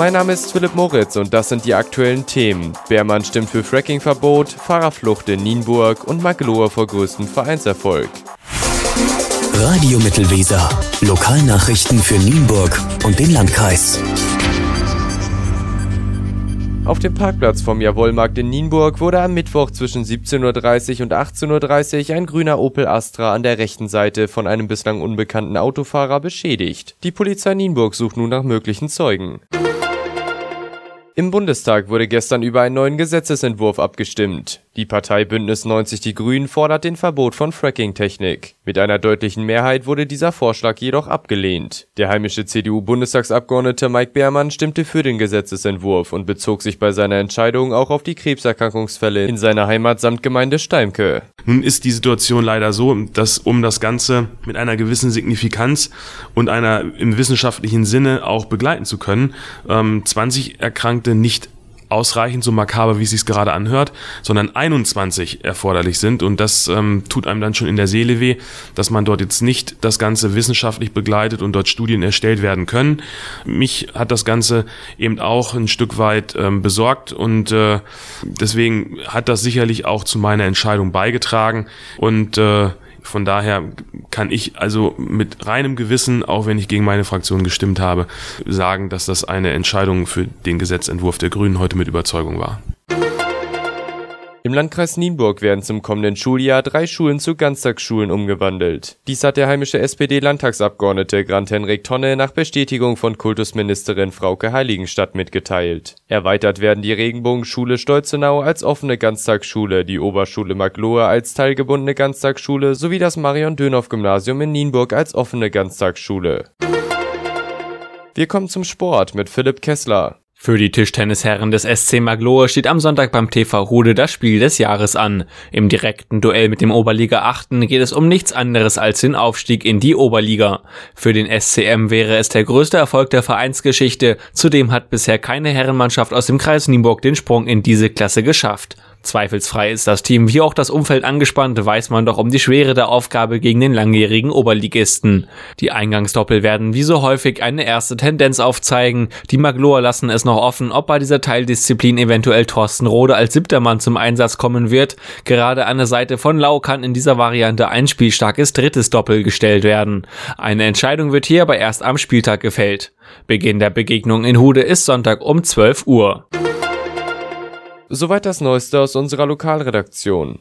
Mein Name ist Philipp Moritz und das sind die aktuellen Themen. Beermann stimmt für Frackingverbot, Fahrerflucht in Nienburg und Magloa vor größtem Vereinserfolg. Radio Mittelweser. Lokalnachrichten für Nienburg und den Landkreis. Auf dem Parkplatz vom Jawollmarkt in Nienburg wurde am Mittwoch zwischen 17.30 Uhr und 18.30 Uhr ein grüner Opel Astra an der rechten Seite von einem bislang unbekannten Autofahrer beschädigt. Die Polizei Nienburg sucht nun nach möglichen Zeugen. Im Bundestag wurde gestern über einen neuen Gesetzesentwurf abgestimmt. Die Partei Bündnis 90 Die Grünen fordert den Verbot von Fracking-Technik. Mit einer deutlichen Mehrheit wurde dieser Vorschlag jedoch abgelehnt. Der heimische CDU-Bundestagsabgeordnete Mike Beermann stimmte für den Gesetzesentwurf und bezog sich bei seiner Entscheidung auch auf die Krebserkrankungsfälle in seiner Heimat samt Gemeinde Steimke. Nun ist die Situation leider so, dass um das Ganze mit einer gewissen Signifikanz und einer im wissenschaftlichen Sinne auch begleiten zu können, ähm, 20 Erkrankte nicht ausreichend, so makaber, wie es sich gerade anhört, sondern 21 erforderlich sind. Und das ähm, tut einem dann schon in der Seele weh, dass man dort jetzt nicht das Ganze wissenschaftlich begleitet und dort Studien erstellt werden können. Mich hat das Ganze eben auch ein Stück weit ähm, besorgt und äh, deswegen hat das sicherlich auch zu meiner Entscheidung beigetragen. Und äh, von daher kann ich also mit reinem Gewissen, auch wenn ich gegen meine Fraktion gestimmt habe, sagen, dass das eine Entscheidung für den Gesetzentwurf der Grünen heute mit Überzeugung war. Im Landkreis Nienburg werden zum kommenden Schuljahr drei Schulen zu Ganztagsschulen umgewandelt. Dies hat der heimische SPD-Landtagsabgeordnete Grant-Henrik Tonne nach Bestätigung von Kultusministerin Frauke Heiligenstadt mitgeteilt. Erweitert werden die Regenbogenschule Stolzenau als offene Ganztagsschule, die Oberschule Maglohe als teilgebundene Ganztagsschule sowie das Marion-Dönhoff-Gymnasium in Nienburg als offene Ganztagsschule. Wir kommen zum Sport mit Philipp Kessler. Für die Tischtennisherren des SC Maglohe steht am Sonntag beim TV Rude das Spiel des Jahres an. Im direkten Duell mit dem Oberliga 8 geht es um nichts anderes als den Aufstieg in die Oberliga. Für den SCM wäre es der größte Erfolg der Vereinsgeschichte. Zudem hat bisher keine Herrenmannschaft aus dem Kreis Nienburg den Sprung in diese Klasse geschafft. Zweifelsfrei ist das Team wie auch das Umfeld angespannt, weiß man doch um die Schwere der Aufgabe gegen den langjährigen Oberligisten. Die Eingangsdoppel werden wie so häufig eine erste Tendenz aufzeigen. Die Magloa lassen es noch offen, ob bei dieser Teildisziplin eventuell Thorsten Rode als siebter Mann zum Einsatz kommen wird. Gerade an der Seite von Lau kann in dieser Variante ein spielstarkes drittes Doppel gestellt werden. Eine Entscheidung wird hier aber erst am Spieltag gefällt. Beginn der Begegnung in Hude ist Sonntag um 12 Uhr. Soweit das Neueste aus unserer Lokalredaktion.